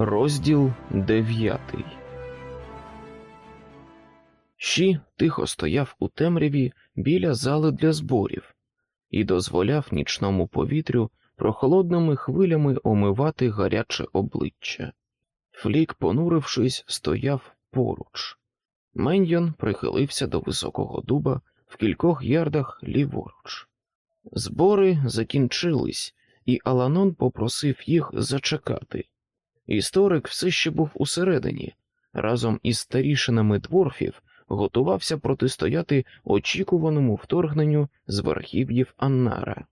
Розділ дев'ятий. Щі тихо стояв у темряві біля зали для зборів і дозволяв нічному повітрю прохолодними хвилями омивати гаряче обличчя. Флік, понурившись, стояв поруч. Меньйон прихилився до високого дуба в кількох ярдах ліворуч. Збори закінчились, і Аланон попросив їх зачекати. Історик все ще був усередині, разом із старішинами дворфів готувався протистояти очікуваному вторгненню з верхів'їв Аннара.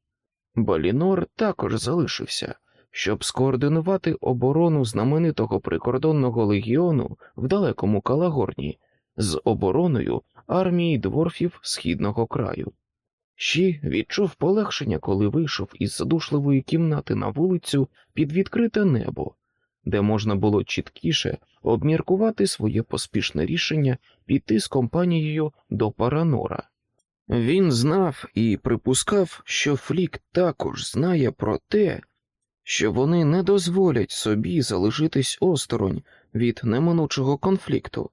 Балінор також залишився, щоб скоординувати оборону знаменитого прикордонного легіону в далекому Калагорні з обороною армії дворфів східного краю. Щі відчув полегшення, коли вийшов із задушливої кімнати на вулицю під відкрите небо, де можна було чіткіше обміркувати своє поспішне рішення піти з компанією до Паранора. Він знав і припускав, що Флік також знає про те, що вони не дозволять собі залишитись осторонь від неминучого конфлікту.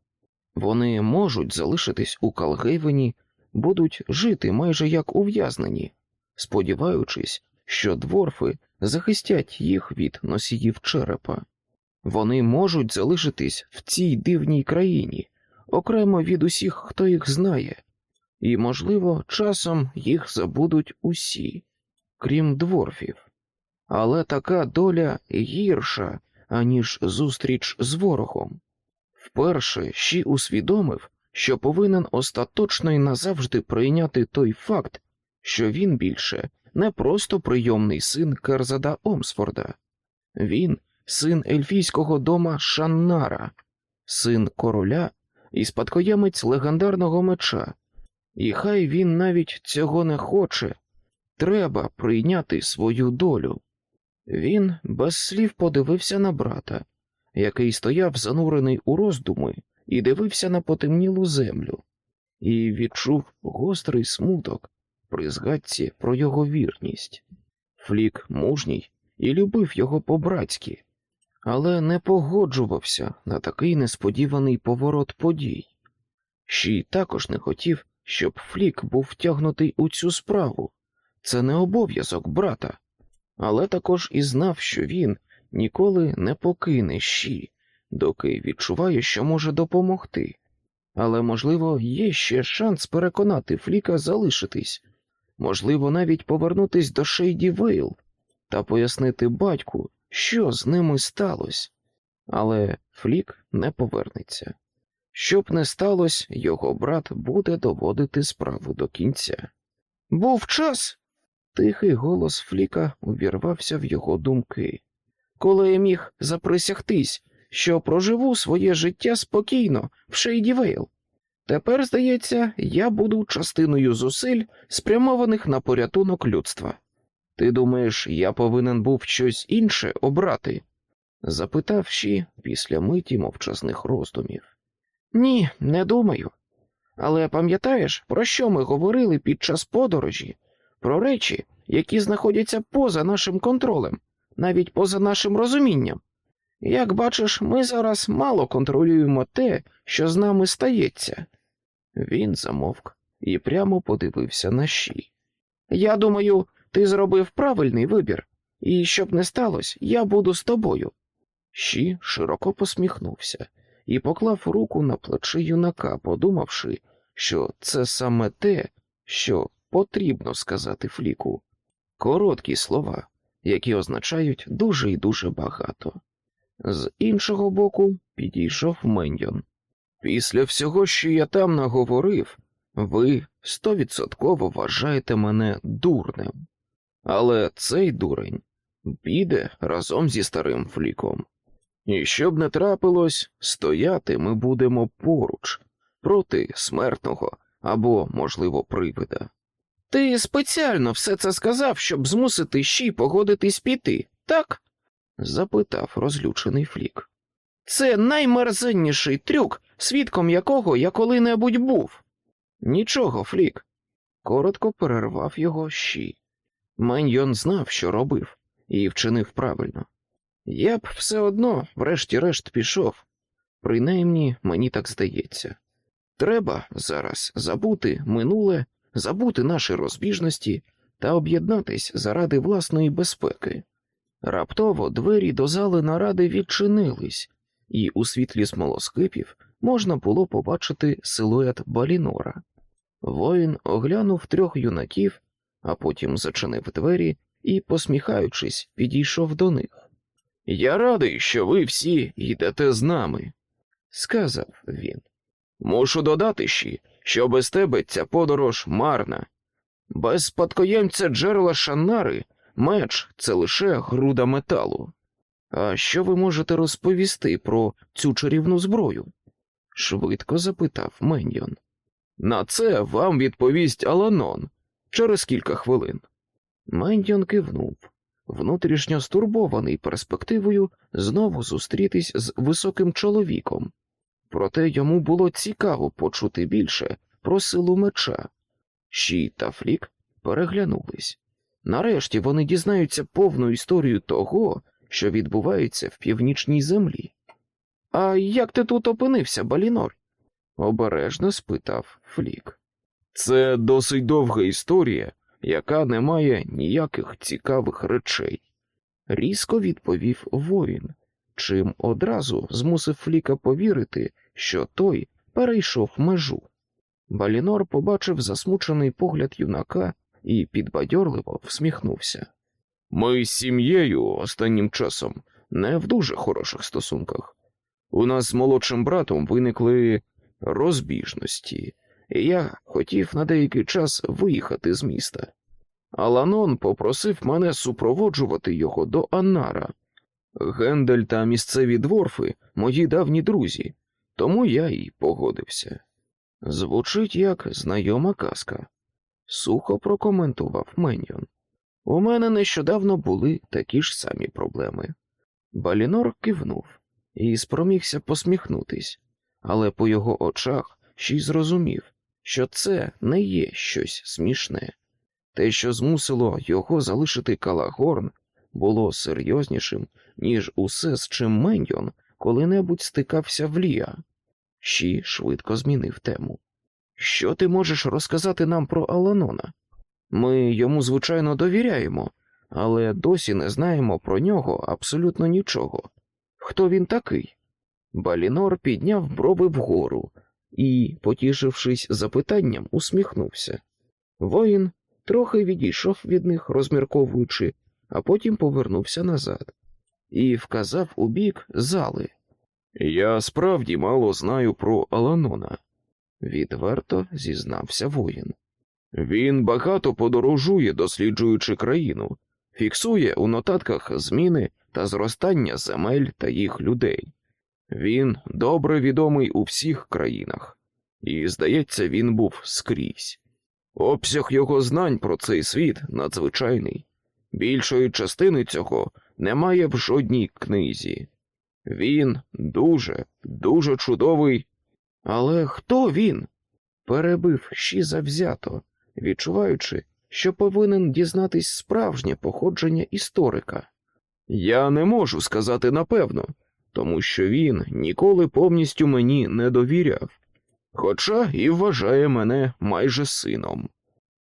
Вони можуть залишитись у Калгейвені, будуть жити майже як ув'язнені, сподіваючись, що дворфи захистять їх від носіїв черепа. Вони можуть залишитись в цій дивній країні, окремо від усіх, хто їх знає, і, можливо, часом їх забудуть усі, крім дворфів. Але така доля гірша, аніж зустріч з ворогом. Вперше Щі усвідомив, що повинен остаточно і назавжди прийняти той факт, що він більше не просто прийомний син Керзада Омсфорда, він син ельфійського дома Шаннара, син короля і спадкоємець легендарного меча, і хай він навіть цього не хоче, треба прийняти свою долю. Він без слів подивився на брата, який стояв занурений у роздуми і дивився на потемнілу землю, і відчув гострий смуток при згадці про його вірність. Флік мужній і любив його по-братськи, але не погоджувався на такий несподіваний поворот подій. Щій також не хотів, щоб Флік був втягнутий у цю справу. Це не обов'язок брата, але також і знав, що він ніколи не покине щі, доки відчуває, що може допомогти. Але, можливо, є ще шанс переконати Фліка залишитись, можливо, навіть повернутись до Шейді Вейл та пояснити батьку, що з ними сталося. Але Флік не повернеться. Щоб не сталося, його брат буде доводити справу до кінця. Був час. Тихий голос Фліка увірвався в його думки. Коли я міг заприсягтись, що проживу своє життя спокійно в Шейдівейл. Тепер, здається, я буду частиною зусиль, спрямованих на порятунок людства. Ти думаєш, я повинен був щось інше обрати? запитав Ші після миті мовчазних роздумів. Ні, не думаю. Але пам'ятаєш, про що ми говорили під час подорожі? Про речі, які знаходяться поза нашим контролем, навіть поза нашим розумінням. Як бачиш, ми зараз мало контролюємо те, що з нами стається. Він замовк і прямо подивився на щі. Я думаю, ти зробив правильний вибір, і щоб не сталося, я буду з тобою. Щі широко посміхнувся і поклав руку на плече юнака, подумавши, що це саме те, що потрібно сказати Фліку. Короткі слова, які означають дуже і дуже багато. З іншого боку, підійшов Меньйон. Після всього, що я там наговорив, ви стовідсотково вважаєте мене дурним. Але цей дурень піде разом зі старим фліком. І щоб не трапилось, стояти ми будемо поруч, проти смертного або, можливо, привида. Ти спеціально все це сказав, щоб змусити щі погодитись піти, так? запитав розлючений Флік. Це наймерзенніший трюк, свідком якого я коли-небудь був. Нічого, Флік. Коротко перервав його щі. Меньйон знав, що робив, і вчинив правильно. Я б все одно, врешті-решт, пішов. Принаймні, мені так здається. Треба зараз забути минуле, забути наші розбіжності та об'єднатись заради власної безпеки. Раптово двері до зали наради відчинились, і у світлі смолоскипів можна було побачити силует Балінора. Воїн оглянув трьох юнаків, а потім зачинив двері і, посміхаючись, підійшов до них. Я радий, що ви всі йдете з нами, сказав він. Мушу додати ще, що без тебе ця подорож марна. Без спадкоємця джерела Шаннари меч це лише груда металу. А що ви можете розповісти про цю чарівну зброю? швидко запитав Меньйон. На це вам відповість Аланон через кілька хвилин. Мендьон кивнув, внутрішньо стурбований перспективою знову зустрітись з високим чоловіком. Проте йому було цікаво почути більше про силу меча. Ші та Флік переглянулись. Нарешті вони дізнаються повну історію того, що відбувається в північній землі. А як ти тут опинився, Балінор? обережно спитав Флік. Це досить довга історія, яка не має ніяких цікавих речей, різко відповів воїн, чим одразу змусив Фліка повірити, що той перейшов межу. Балінор побачив засмучений погляд юнака і підбадьорливо всміхнувся. Ми з сім'єю останнім часом не в дуже хороших стосунках. У нас з молодшим братом виникли розбіжності, я хотів на деякий час виїхати з міста. Аланон попросив мене супроводжувати його до Аннара. Гендель та місцеві дворфи мої давні друзі, тому я й погодився. Звучить як знайома казка, сухо прокоментував Меньйон. У мене нещодавно були такі ж самі проблеми. Балінор кивнув і спромігся посміхнутись, але по його очах ще й зрозумів, що це не є щось смішне. Те, що змусило його залишити Калагорн, було серйознішим, ніж усе, з чим Меньйон коли-небудь стикався в Ліа. Ші швидко змінив тему. Що ти можеш розказати нам про Аланона? Ми йому, звичайно, довіряємо, але досі не знаємо про нього абсолютно нічого. Хто він такий? Балінор підняв брови вгору і, потішившись запитанням, усміхнувся. Воїн трохи відійшов від них, розмірковуючи, а потім повернувся назад і вказав у бік зали. Я справді мало знаю про Аланона, відверто зізнався воїн. Він багато подорожує, досліджуючи країну, фіксує у нотатках зміни та зростання земель та їх людей. Він добре відомий у всіх країнах, і, здається, він був скрізь. Обсяг його знань про цей світ надзвичайний. Більшої частини цього немає в жодній книзі. Він дуже, дуже чудовий. Але хто він? перебив щі завзято, відчуваючи, що повинен дізнатись справжнє походження історика. Я не можу сказати напевно, тому що він ніколи повністю мені не довіряв, хоча і вважає мене майже сином,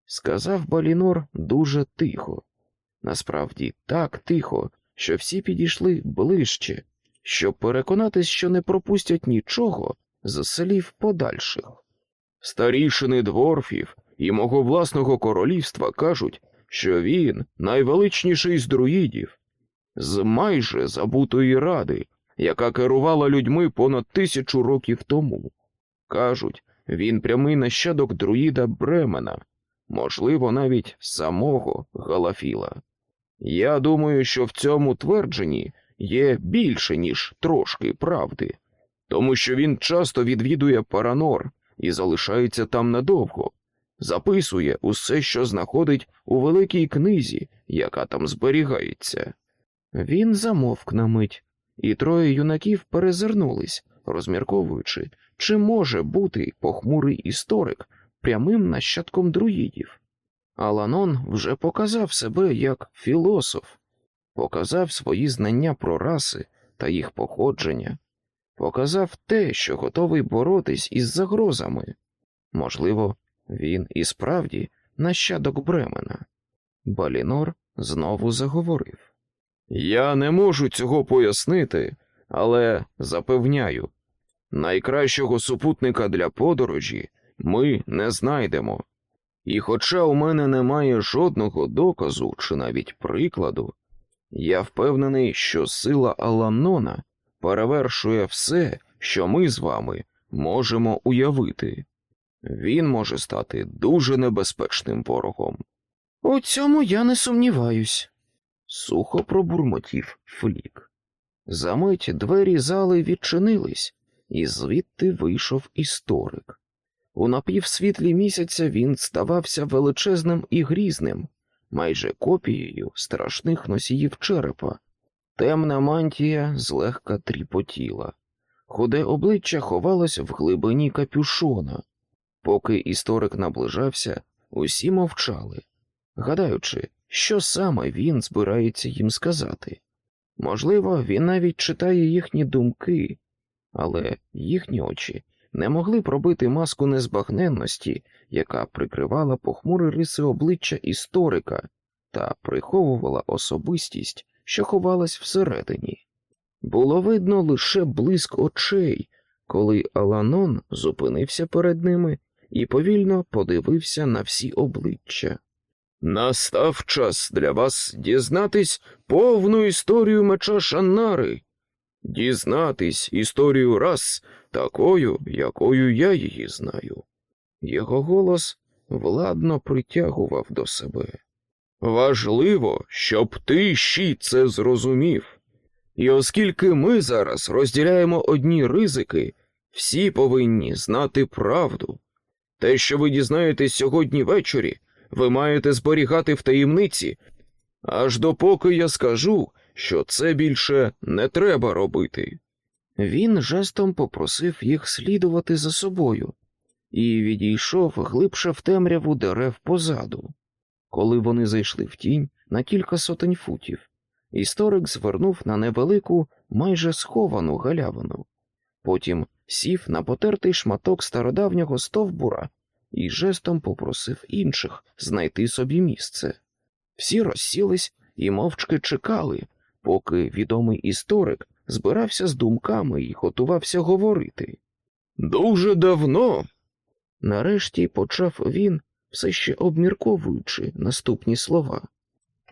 сказав Балінор дуже тихо, насправді так тихо, що всі підійшли ближче, щоб переконатись, що не пропустять нічого з слів подальших. Старішини дворфів і мого власного королівства кажуть, що він найвеличніший з друїдів, з майже забутої ради, яка керувала людьми понад тисячу років тому. Кажуть, він прямий нащадок друїда Бремена, можливо, навіть самого Галафіла. Я думаю, що в цьому твердженні є більше, ніж трошки правди, тому що він часто відвідує Паранор і залишається там надовго, записує усе, що знаходить у великій книзі, яка там зберігається. Він замовк на мить, і троє юнаків перезирнулись, розмірковуючи, чи може бути похмурий історик прямим нащадком друїдів. Аланон вже показав себе як філософ. показав свої знання про раси та їх походження, показав те, що готовий боротись із загрозами. Можливо, він і справді нащадок Бремена. Балінор знову заговорив. Я не можу цього пояснити, але запевняю, найкращого супутника для подорожі ми не знайдемо. І хоча у мене немає жодного доказу чи навіть прикладу, я впевнений, що сила Аланона перевершує все, що ми з вами можемо уявити. Він може стати дуже небезпечним ворогом. У цьому я не сумніваюсь, сухо пробурмотів Флік. Замить двері зали відчинились, і звідти вийшов історик. У напівсвітлі місяця він ставався величезним і грізним, майже копією страшних носіїв черепа. Темна мантія злегка тріпотіла, худе обличчя ховалось в глибині капюшона. Поки історик наближався, усі мовчали, гадаючи, що саме він збирається їм сказати. Можливо, він навіть читає їхні думки, але їхні очі не могли пробити маску незбагненності, яка прикривала похмурі риси обличчя історика та приховувала особистість, що ховалась всередині. Було видно лише блиск очей, коли Аланон зупинився перед ними і повільно подивився на всі обличчя. Настав час для вас дізнатись повну історію меча Шаннари, дізнатись історію раз такою, якою я її знаю. Його голос владно притягував до себе. Важливо, щоб ти щі це зрозумів. І оскільки ми зараз розділяємо одні ризики, всі повинні знати правду. Те, що ви дізнаєтесь сьогодні ввечері, ви маєте зберігати в таємниці, аж допоки я скажу, що це більше не треба робити. Він жестом попросив їх слідувати за собою і відійшов глибше в темряву дерев позаду. Коли вони зайшли в тінь на кілька сотень футів, історик звернув на невелику, майже сховану галявину, потім сів на потертий шматок стародавнього стовбура і жестом попросив інших знайти собі місце. Всі розсілись і мовчки чекали, поки відомий історик збирався з думками і готувався говорити. Дуже давно. Нарешті почав він, все ще обмірковуючи наступні слова.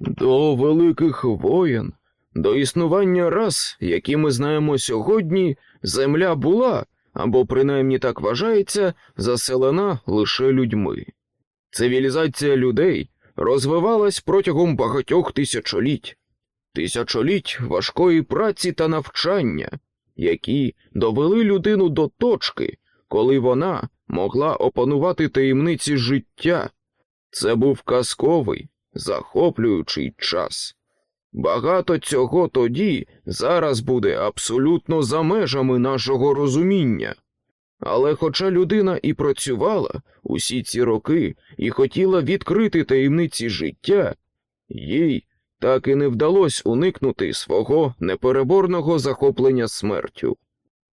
До великих воєн, до існування рас, які ми знаємо сьогодні, земля була, або принаймні так вважається, заселена лише людьми. Цивілізація людей розвивалась протягом багатьох тисячоліть, тисячоліть важкої праці та навчання, які довели людину до точки, коли вона могла опанувати таємниці життя. Це був казковий, захоплюючий час. Багато цього тоді зараз буде абсолютно за межами нашого розуміння. Але хоча людина і працювала усі ці роки і хотіла відкрити таємниці життя, їй так і не вдалося уникнути свого непереборного захоплення смертю.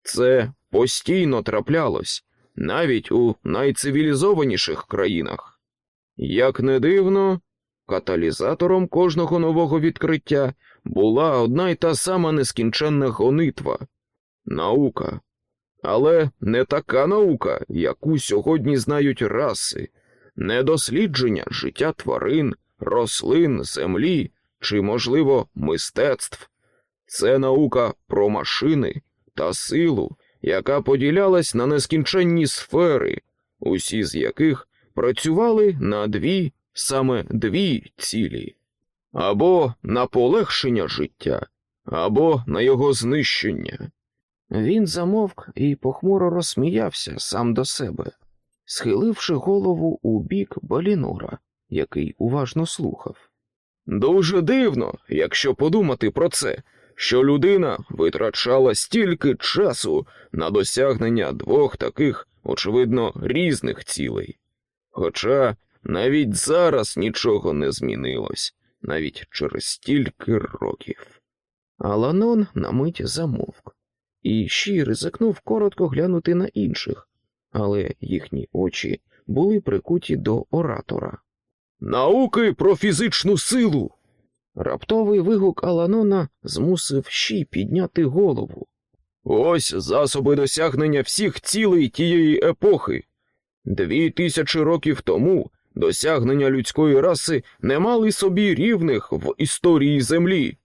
Це постійно траплялось навіть у найцивілізованіших країнах. Як не дивно, каталізатором кожного нового відкриття була одна й та сама нескінченна гонитва наука. Але не така наука, яку сьогодні знають раси, не дослідження життя тварин, рослин, землі чи, можливо, мистецтв. Це наука про машини та силу, яка поділялась на нескінченні сфери, усі з яких працювали на дві, саме дві цілі, або на полегшення життя, або на його знищення. Він замовк і похмуро розсміявся сам до себе, схиливши голову у бік Балінора, який уважно слухав. Дуже дивно, якщо подумати про це, що людина витрачала стільки часу на досягнення двох таких, очевидно, різних цілей. Хоча навіть зараз нічого не змінилось, навіть через стільки років. Аланон на мить замовк, і Ші ризикнув коротко глянути на інших, але їхні очі були прикуті до оратора. Науки про фізичну силу. Раптовий вигук Аланона змусив Ші підняти голову. Ось засоби досягнення всіх цілей тієї епохи. Дві тисячі років тому досягнення людської раси не мали собі рівних в історії Землі,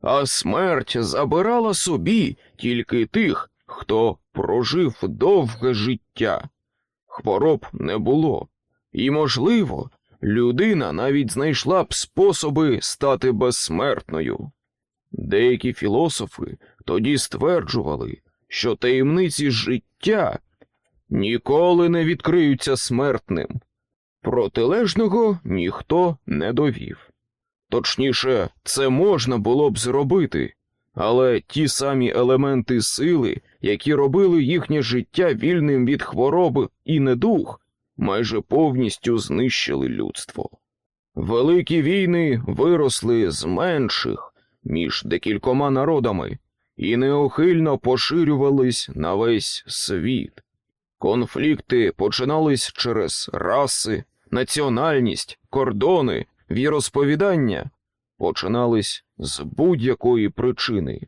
а смерть забирала собі тільки тих, хто прожив довге життя. Хвороб не було, і, можливо, людина навіть знайшла б способи стати безсмертною. Деякі філософи тоді стверджували, що таємниці життя ніколи не відкриються смертним. Протилежного ніхто не довів. Точніше, це можна було б зробити, але ті самі елементи сили, які робили їхнє життя вільним від хвороби і недух, майже повністю знищили людство. Великі війни виросли з менших між декількома народами і неохильно поширювались на весь світ. Конфлікти починались через раси, національність, кордони, віросповідання, починались з будь-якої причини,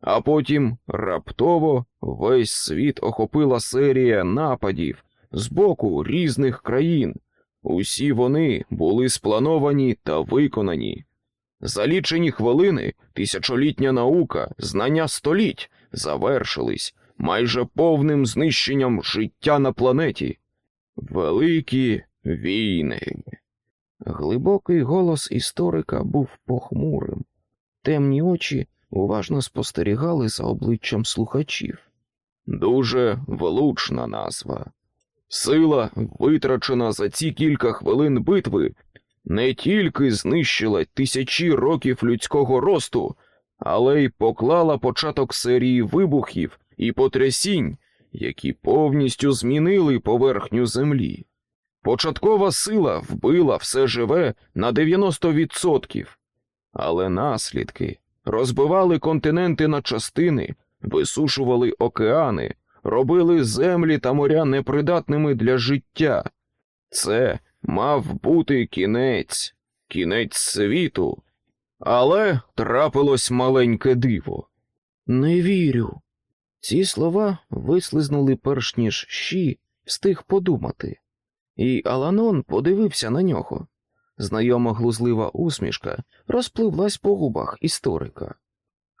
а потім раптово весь світ охопила серія нападів з боку різних країн. Усі вони були сплановані та виконані. За лічені хвилини тисячолітня наука, знання століть завершились майже повним знищенням життя на планеті. Великі війни. Глибокий голос історика був похмурим. Темні очі уважно спостерігали за обличчям слухачів. Дуже влучна назва. Сила, витрачена за ці кілька хвилин битви, не тільки знищила тисячі років людського росту, але й поклала початок серії вибухів і потрясінь, які повністю змінили поверхню землі. Початкова сила вбила все живе на 90%, але наслідки розбивали континенти на частини, висушували океани, робили землі та моря непридатними для життя. Це мав бути кінець, кінець світу, але трапилось маленьке диво. Не вірю. Ці слова вислизнули перш ніж щі встиг подумати, і Аланон подивився на нього. Знайома глузлива усмішка розпливлась по губах історика.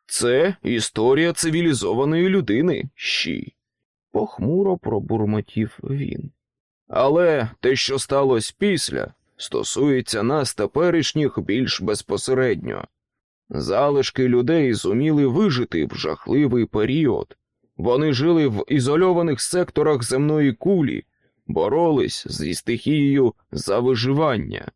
Це історія цивілізованої людини, щі, похмуро пробурмотів він. Але те, що сталося після, стосується нас теперішніх більш безпосередньо. Залишки людей зуміли вижити в жахливий період. Вони жили в ізольованих секторах земної кулі, боролись зі стихією за виживання.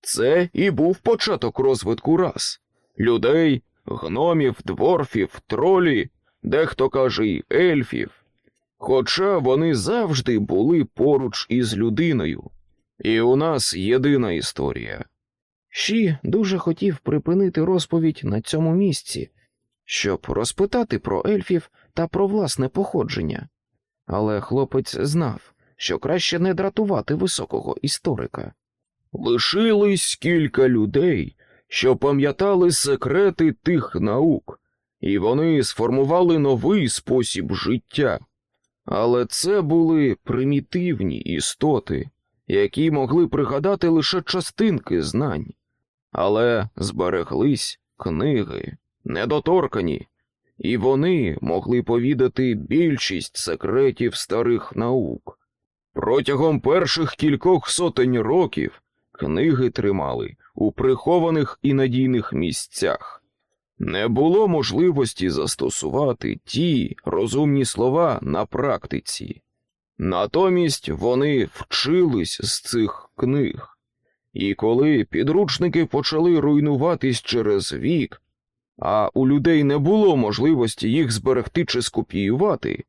Це і був початок розвитку рас людей, гномів, дворфів, тролі, дехто каже й ельфів. Хоча вони завжди були поруч із людиною, і у нас єдина історія. Ші дуже хотів припинити розповідь на цьому місці, щоб розпитати про ельфів та про власне походження, але хлопець знав, що краще не дратувати високого історика. Лишились кілька людей, що пам'ятали секрети тих наук, і вони сформували новий спосіб життя. Але це були примітивні істоти, які могли пригадати лише частинки знань, але збереглись книги, недоторкані, і вони могли повідати більшість секретів старих наук. Протягом перших кількох сотень років книги тримали у прихованих і надійних місцях. Не було можливості застосувати ті розумні слова на практиці. Натомість вони вчились з цих книг, і коли підручники почали руйнуватись через вік, а у людей не було можливості їх зберегти чи скопіювати,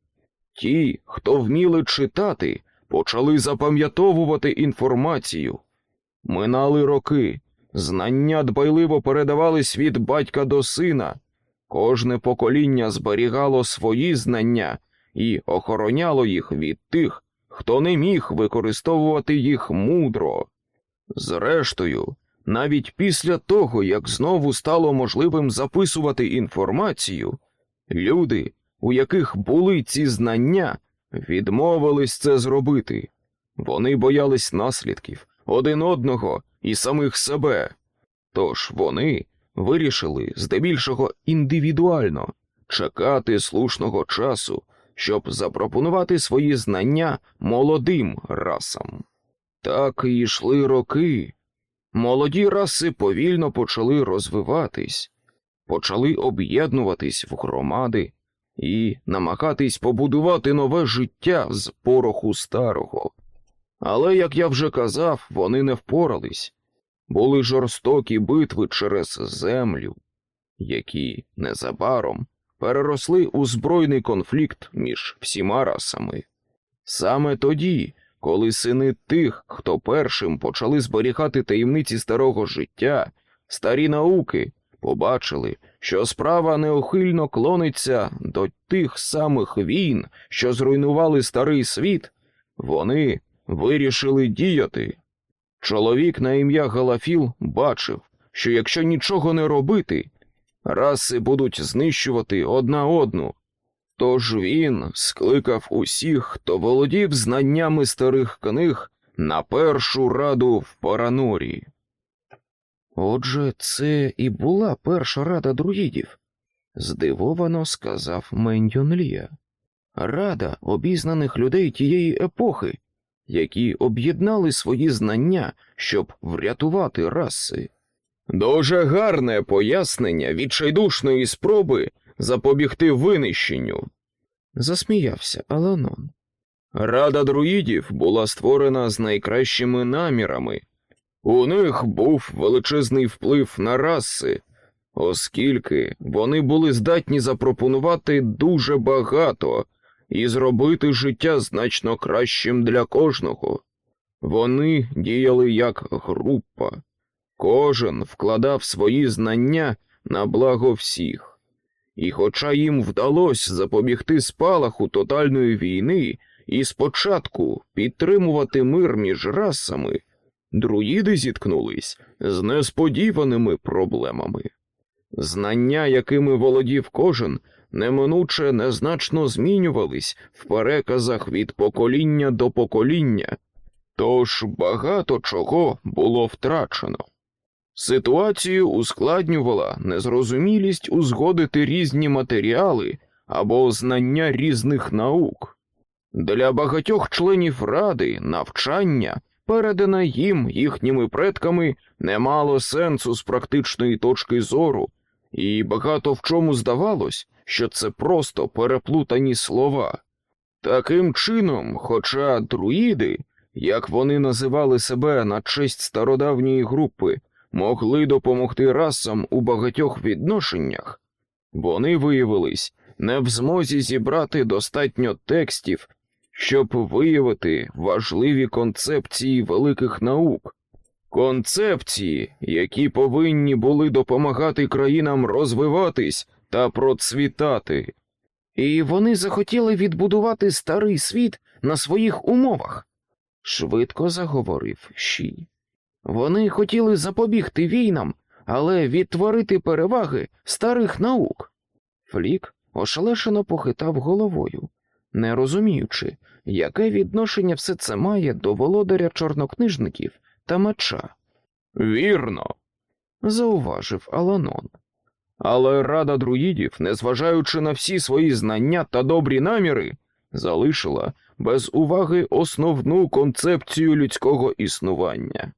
ті, хто вміли читати, почали запам'ятовувати інформацію. Минали роки, Знання дбайливо передавались від батька до сина. Кожне покоління зберігало свої знання і охороняло їх від тих, хто не міг використовувати їх мудро. Зрештою, навіть після того, як знову стало можливим записувати інформацію, люди, у яких були ці знання, відмовились це зробити. Вони боялись наслідків один одного і самих себе. Тож вони вирішили здебільшого індивідуально чекати слушного часу, щоб запропонувати свої знання молодим расам. Так і йшли роки. Молоді раси повільно почали розвиватись, почали об'єднуватись в громади і намагатись побудувати нове життя з пороху старого. Але, як я вже казав, вони не впорались, були жорстокі битви через землю, які незабаром переросли у збройний конфлікт між всіма расами. Саме тоді, коли сини тих, хто першим почали зберігати таємниці старого життя, старі науки побачили, що справа неухильно клониться до тих самих війн, що зруйнували старий світ, вони вирішили діяти. Чоловік на ім'я Галафіл бачив, що якщо нічого не робити, раси будуть знищувати одна одну. Тож він скликав усіх, хто володів знаннями старих книг на першу раду в Паранорі. Отже, це і була перша рада друїдів, здивовано сказав Мендьон Лія. Рада обізнаних людей тієї епохи, які об'єднали свої знання, щоб врятувати раси. Дуже гарне пояснення відчайдушної спроби запобігти винищенню, засміявся Аланон. Рада друїдів була створена з найкращими намірами. У них був величезний вплив на раси, оскільки вони були здатні запропонувати дуже багато і зробити життя значно кращим для кожного. Вони діяли як група, кожен вкладав свої знання на благо всіх, і, хоча їм вдалося запобігти спалаху тотальної війни і спочатку підтримувати мир між расами, друїди зіткнулись з несподіваними проблемами. Знання, якими володів кожен, неминуче незначно змінювались в переказах від покоління до покоління, тож багато чого було втрачено. Ситуацію ускладнювала незрозумілість узгодити різні матеріали або знання різних наук. Для багатьох членів ради навчання, передане їм їхніми предками, не мало сенсу з практичної точки зору, і багато в чому здавалось, що це просто переплутані слова. Таким чином, хоча друїди, як вони називали себе на честь стародавньої групи, могли допомогти расам у багатьох відношеннях, вони виявились не в змозі зібрати достатньо текстів, щоб виявити важливі концепції великих наук, концепції, які повинні були допомагати країнам розвиватись та процвітати. І вони захотіли відбудувати старий світ на своїх умовах, швидко заговорив Ші. Вони хотіли запобігти війнам, але відтворити переваги старих наук. Флік ошелешено похитав головою, не розуміючи, яке відношення все це має до володаря чорнокнижників та меча. Вірно, зауважив Аланон. Але рада друїдів, незважаючи на всі свої знання та добрі наміри, залишила без уваги основну концепцію людського існування.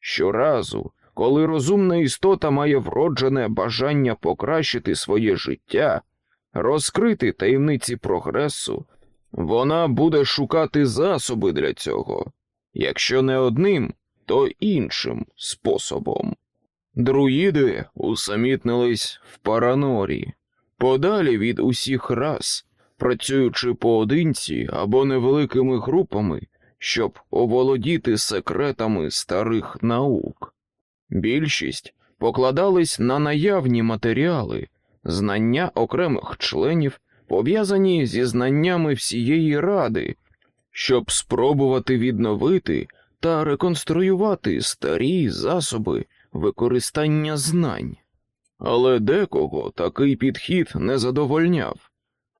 Щоразу, коли розумна істота має вроджене бажання покращити своє життя, розкрити таємниці прогресу, вона буде шукати засоби для цього, якщо не одним, то іншим способом. Друїди усамітнились в Паранорі, подалі від усіх рас, працюючи поодинці або невеликими групами, щоб оволодіти секретами старих наук. Більшість покладались на наявні матеріали, знання окремих членів, пов'язані зі знаннями всієї ради, щоб спробувати відновити та реконструювати старі засоби використання знань. Але декого такий підхід не задовольняв.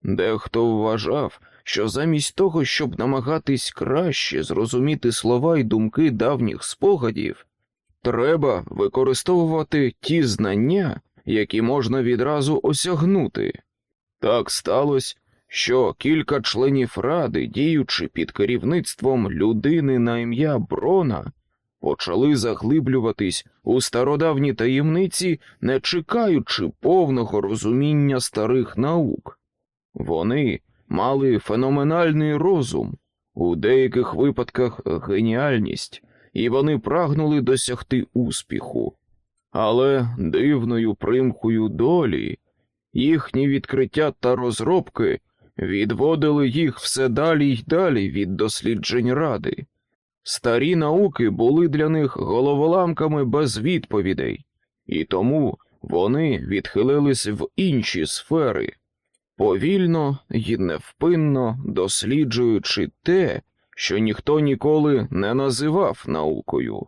Дехто вважав, що замість того, щоб намагатись краще зрозуміти слова й думки давніх спогадів, треба використовувати ті знання, які можна відразу осягнути. Так сталося, що кілька членів ради, діючи під керівництвом людини на ім'я Брона, почали заглиблюватись у стародавні таємниці, не чекаючи повного розуміння старих наук. Вони мали феноменальний розум, у деяких випадках геніальність, і вони прагнули досягти успіху. Але дивною примхою долі їхні відкриття та розробки відводили їх все далі й далі від досліджень ради. Старі науки були для них головоламками без відповідей, і тому вони відхилились в інші сфери, повільно й невпинно досліджуючи те, що ніхто ніколи не називав наукою.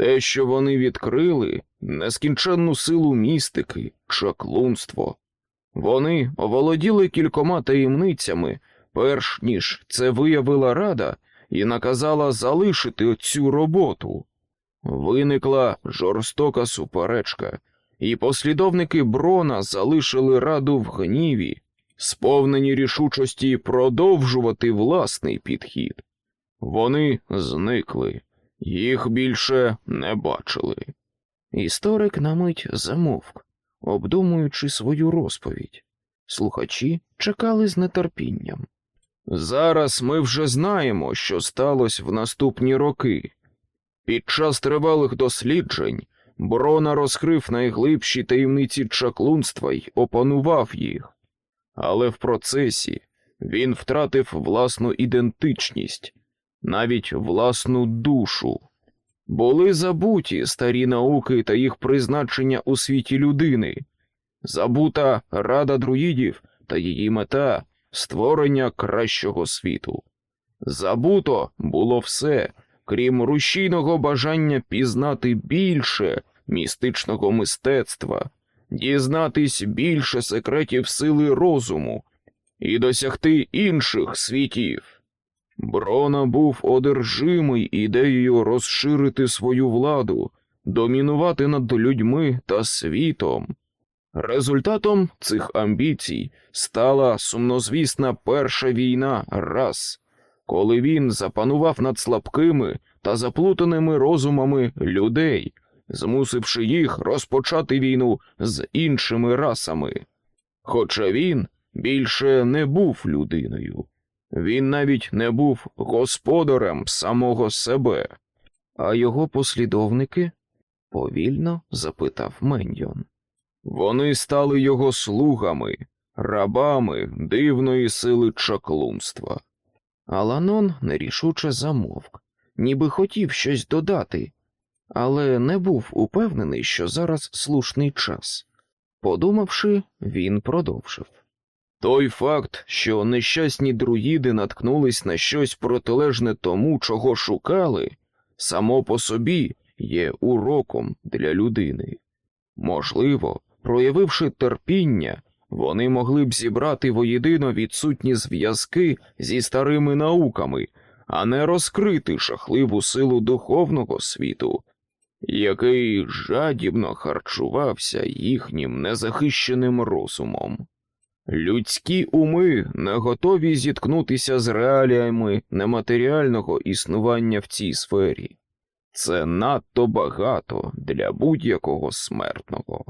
Те, що вони відкрили, нескінченну силу містики, чаклунство. Вони оволоділи кількома таємницями, перш ніж це виявила рада і наказала залишити цю роботу. Виникла жорстока суперечка, і послідовники Брона залишили раду в гніві, сповнені рішучості продовжувати власний підхід. Вони зникли, їх більше не бачили. Історик на мить замовк, обдумуючи свою розповідь. Слухачі чекали з нетерпінням. Зараз ми вже знаємо, що сталося в наступні роки. Під час тривалих досліджень Брона розкрив найглибші таємниці чаклунства й опанував їх, але в процесі він втратив власну ідентичність, навіть власну душу. Були забуті старі науки та їх призначення у світі людини, забута рада друїдів та її мета створення кращого світу. Забуто було все, крім рушійного бажання пізнати більше містичного мистецтва, дізнатись більше секретів сили розуму і досягти інших світів. Брона був одержимий ідеєю розширити свою владу, домінувати над людьми та світом. Результатом цих амбіцій стала сумнозвісна перша війна раз, коли він запанував над слабкими та заплутаними розумами людей, змусивши їх розпочати війну з іншими расами. Хоча він більше не був людиною, він навіть не був господарем самого себе, а його послідовники повільно запитав Мендьон. Вони стали його слугами, рабами дивної сили чаклунства. Аланон нерішуче замовк, ніби хотів щось додати, але не був упевнений, що зараз слушний час. Подумавши, він продовжив. Той факт, що нещасні друїди наткнулись на щось протилежне тому, чого шукали, само по собі є уроком для людини. Можливо, проявивши терпіння, вони могли б зібрати воєдино відсутні зв'язки зі старими науками, а не розкрити шахливу силу духовного світу, який жадібно харчувався їхнім незахищеним розумом. Людські уми не готові зіткнутися з реаліями нематеріального існування в цій сфері. Це надто багато для будь-якого смертного.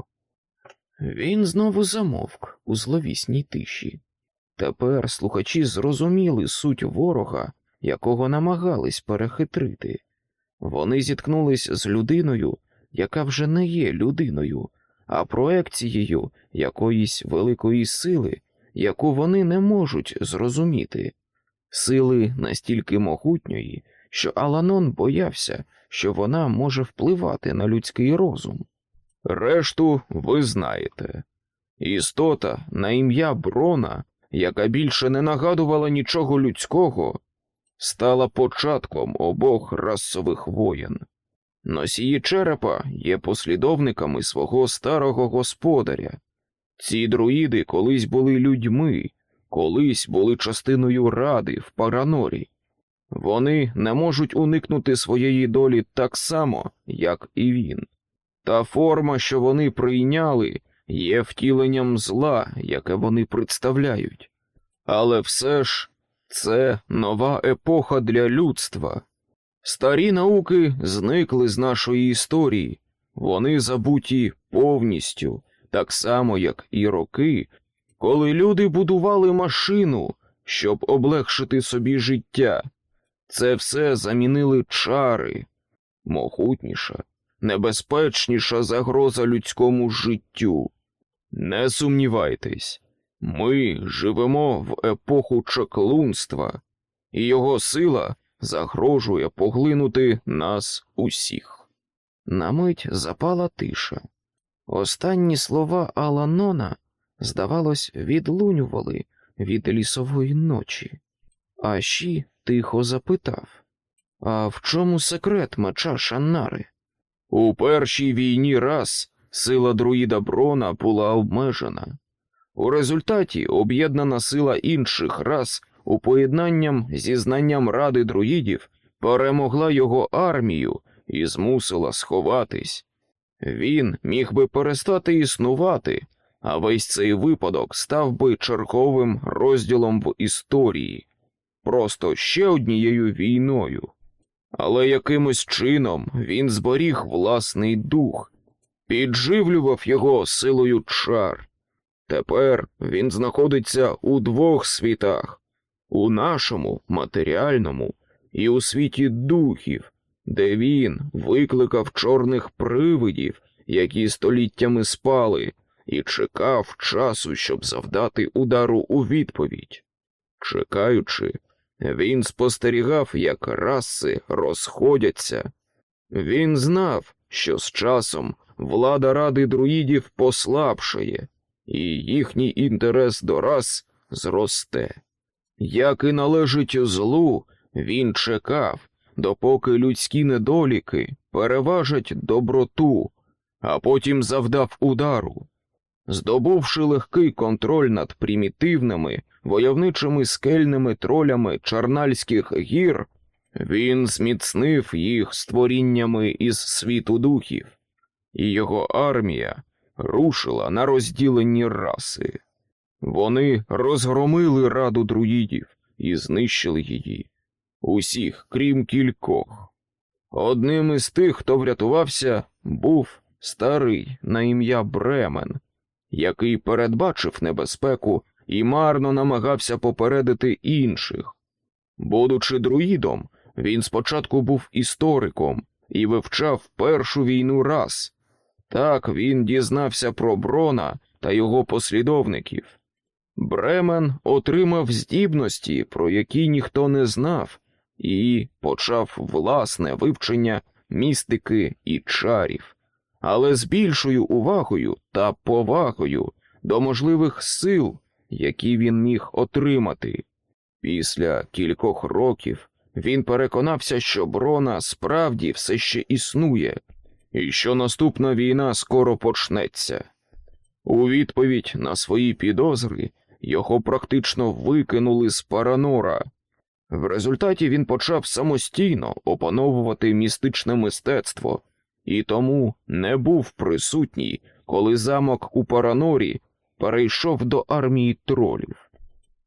Він знову замовк у зловісній тиші. Тепер слухачі зрозуміли суть ворога, якого намагались перехитрити. Вони зіткнулись з людиною, яка вже не є людиною, а проекцією якоїсь великої сили, яку вони не можуть зрозуміти, сили настільки могутньої, що Аланон боявся, що вона може впливати на людський розум. Решту ви знаєте. Істота на ім'я Брона, яка більше не нагадувала нічого людського, стала початком обох расових воєн. Носії черепа є послідовниками свого старого господаря. Ці друїди колись були людьми, колись були частиною ради в Паранорі. Вони не можуть уникнути своєї долі так само, як і він. Та форма, що вони прийняли, є втіленням зла, яке вони представляють. Але все ж це нова епоха для людства. Старі науки зникли з нашої історії, вони забуті повністю, так само, як і роки, коли люди будували машину, щоб облегшити собі життя. Це все замінили чари, могутніша, небезпечніша загроза людському життю. Не сумнівайтесь, ми живемо в епоху чаклунства, і його сила загрожує поглинути нас усіх. На мить запала тиша. Останні слова Аланона, здавалось, відлунювали від лісової ночі. Аші тихо запитав А в чому секрет меча Шаннари? У першій війні раз сила друїда Брона була обмежена. У результаті об'єднана сила інших рас у поєднанням зі знанням ради друїдів перемогла його армію і змусила сховатись. Він міг би перестати існувати, а весь цей випадок став би черговим розділом в історії, просто ще однією війною. Але якимось чином він зберіг власний дух, підживлював його силою чар. Тепер він знаходиться у двох світах у нашому матеріальному і у світі духів, де він викликав чорних привидів, які століттями спали, і чекав часу, щоб завдати удару у відповідь. Чекаючи, він спостерігав, як раси розходяться. Він знав, що з часом влада ради друїдів послабшає, і їхній інтерес до рас зросте. Як і належить злу, він чекав, допоки людські недоліки переважать доброту, а потім завдав удару. Здобувши легкий контроль над примітивними войовничими скельними тролями Чарнальських гір, він зміцнив їх створіннями із світу духів, і його армія рушила на розділені раси. Вони розгромили раду друїдів і знищили її, усіх, крім кількох. Одним із тих, хто врятувався, був старий на ім'я Бремен, який передбачив небезпеку і марно намагався попередити інших. Будучи друїдом, він спочатку був істориком і вивчав першу війну раз. Так він дізнався про Брона та його послідовників. Бремен отримав здібності, про які ніхто не знав, і почав власне вивчення містики і чарів, але з більшою увагою та повагою до можливих сил, які він міг отримати. Після кількох років він переконався, що Брона справді все ще існує, і що наступна війна скоро почнеться. У відповідь на свої підозри його практично викинули з Паранора. В результаті він почав самостійно опановувати містичне мистецтво і тому не був присутній, коли замок у Паранорі перейшов до армії тролів.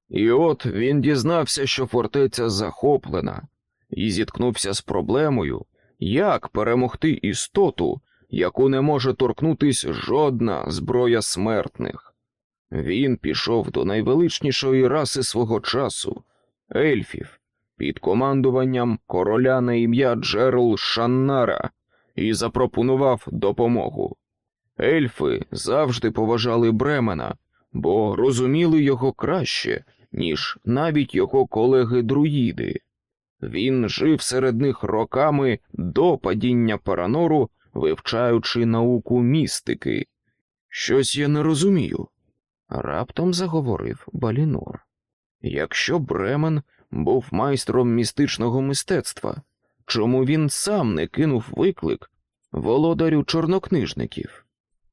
І от він дізнався, що фортеця захоплена, і зіткнувся з проблемою, як перемогти істоту, яку не може торкнутись жодна зброя смертних. Він пішов до найвеличнішої раси свого часу, ельфів, під командуванням короля на ім'я Джерл Шаннара, і запропонував допомогу. Ельфи завжди поважали Бремена, бо розуміли його краще, ніж навіть його колеги друїди. Він жив серед них роками до падіння Паранору, вивчаючи науку містики. Щось я не розумію, раптом заговорив Балінор. Якщо Бремен був майстром містичного мистецтва, чому він сам не кинув виклик володарю чорнокнижників?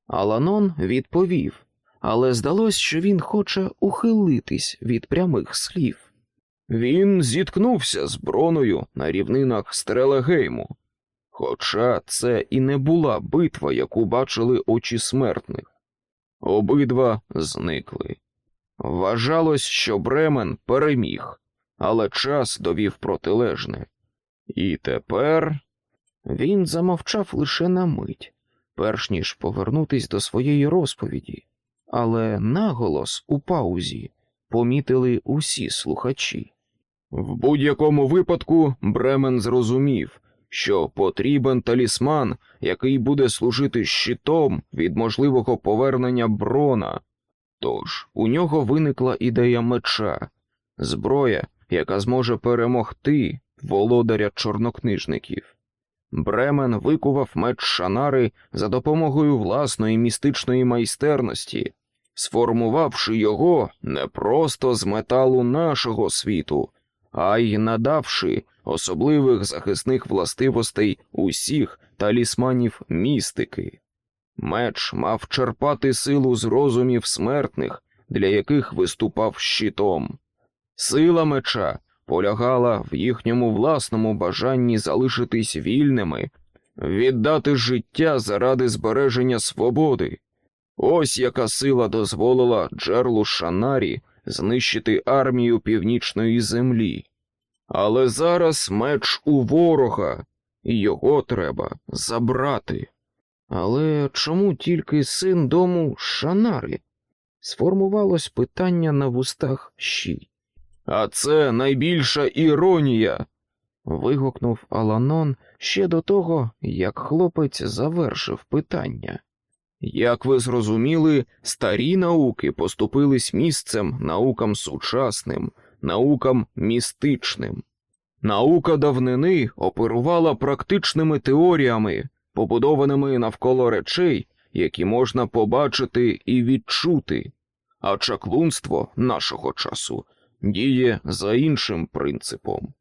Аланон відповів, але здалось, що він хоче ухилитись від прямих слів. Він зіткнувся з броною на рівнинах Стрелегейму, хоча це і не була битва, яку бачили очі смертних. Обидва зникли. Вважалось, що Бремен переміг, але час довів протилежне. І тепер він замовчав лише на мить, перш ніж повернутись до своєї розповіді, але наголос у паузі помітили усі слухачі. В будь-якому випадку Бремен зрозумів, що потрібен талісман, який буде служити щитом від можливого повернення брона. Тож у нього виникла ідея меча, зброя, яка зможе перемогти володаря чорнокнижників. Бремен викував меч Шанари за допомогою власної містичної майстерності, сформувавши його не просто з металу нашого світу, а й надавши особливих захисних властивостей усіх талісманів містики. Меч мав черпати силу з розумів смертних, для яких виступав щитом. Сила меча полягала в їхньому власному бажанні залишитись вільними, віддати життя заради збереження свободи. Ось яка сила дозволила Джерлу Шанарі знищити армію північної землі. Але зараз меч у ворога, і його треба забрати. Але чому тільки син дому Шанари? Сформувалось питання на вустах щі. А це найбільша іронія. вигукнув Аланон ще до того, як хлопець завершив питання. Як ви зрозуміли, старі науки поступились місцем наукам сучасним, наукам містичним. Наука давнини оперувала практичними теоріями, побудованими навколо речей, які можна побачити і відчути, а чаклунство нашого часу діє за іншим принципом.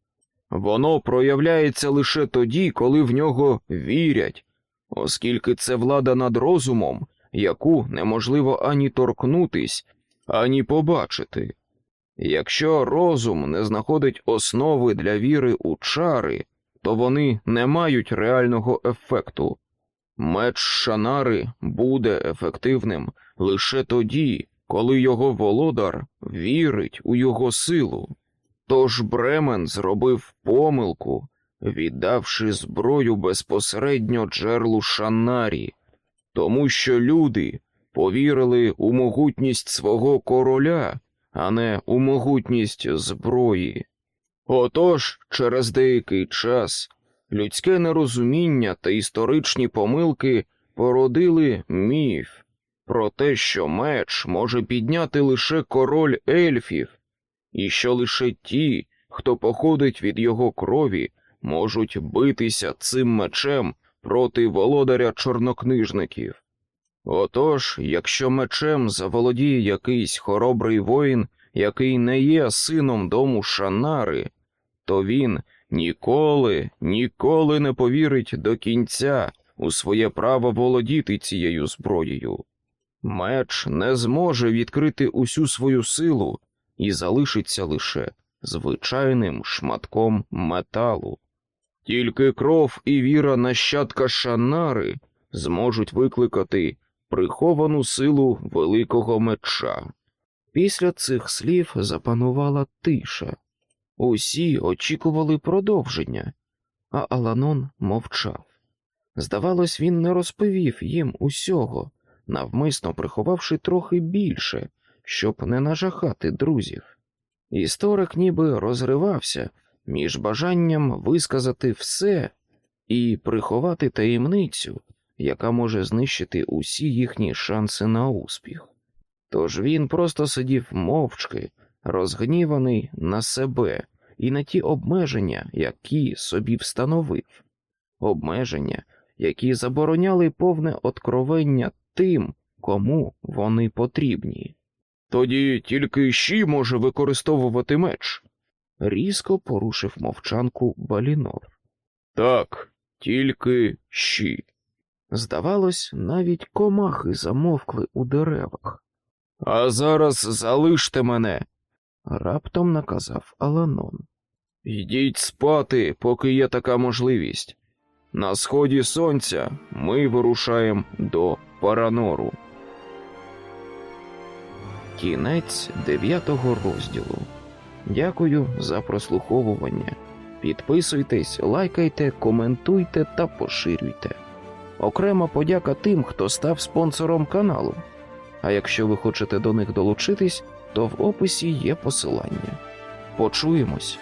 Воно проявляється лише тоді, коли в нього вірять, оскільки це влада над розумом, яку неможливо ані торкнутись, ані побачити. Якщо розум не знаходить основи для віри у чари, то вони не мають реального ефекту. Меч Шанари буде ефективним лише тоді, коли його володар вірить у його силу. Тож Бремен зробив помилку, віддавши зброю безпосередньо джерлу Шанарі, тому що люди повірили у могутність свого короля, а не у могутність зброї. Отож, через деякий час людське нерозуміння та історичні помилки породили міф про те, що меч може підняти лише король ельфів, і що лише ті, хто походить від його крові, можуть битися цим мечем проти володаря чорнокнижників. Отож, якщо мечем заволодіє якийсь хоробрий воїн, який не є сином дому Шанари, то він ніколи, ніколи не повірить до кінця у своє право володіти цією зброєю. Меч не зможе відкрити усю свою силу і залишиться лише звичайним шматком металу. Тільки кров і віра нащадка Шанари зможуть викликати приховану силу великого меча. Після цих слів запанувала тиша. Усі очікували продовження, а Аланон мовчав. Здавалось, він не розповів їм усього, навмисно приховавши трохи більше, щоб не нажахати друзів. Історик ніби розривався між бажанням висказати все і приховати таємницю, яка може знищити усі їхні шанси на успіх. Тож він просто сидів мовчки, розгніваний на себе і на ті обмеження, які собі встановив, обмеження, які забороняли повне откровення тим, кому вони потрібні. Тоді тільки щі може використовувати меч, різко порушив мовчанку Балінов. Так, тільки щі. Здавалось, навіть комахи замовкли у деревах. А зараз залиште мене, раптом наказав Аланон. Йдіть спати, поки є така можливість. На сході сонця ми вирушаємо до Паранору. Кінець дев'ятого розділу. Дякую за прослуховування. Підписуйтесь, лайкайте, коментуйте та поширюйте. Окрема подяка тим, хто став спонсором каналу. А якщо ви хочете до них долучитись, то в описі є посилання. Почуємось!